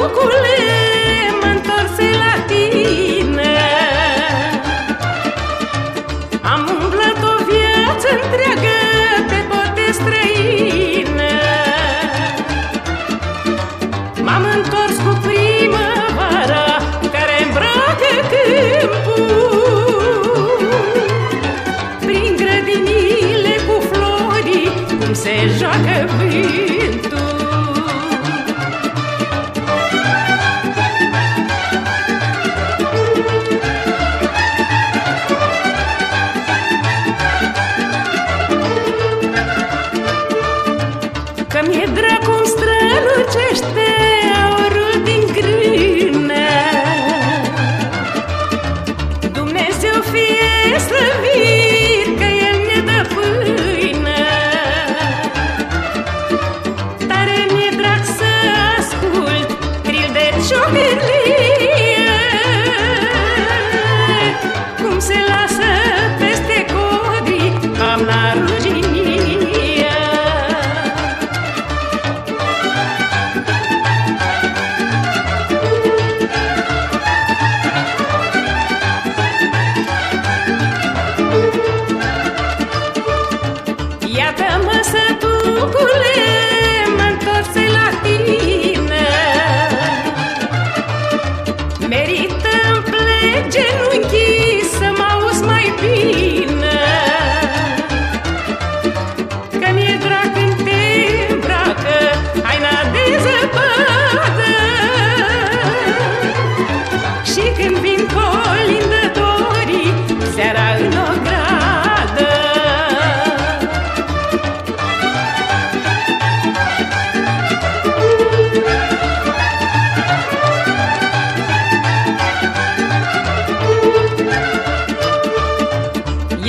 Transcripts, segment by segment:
bucule, mă întorse la tine. Am umblat o viață întreagă pe pote străine. M-am întors cu primăvara care îmbracă câmpul. Prin grădinile cu flori cum se joacă vântul. fiesta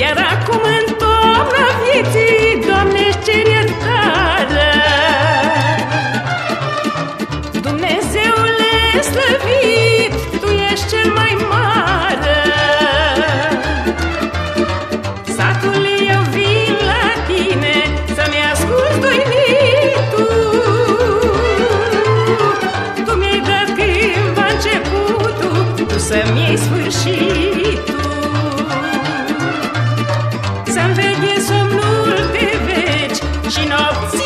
Iar acum Să-mi veghe somnul de veci și nopți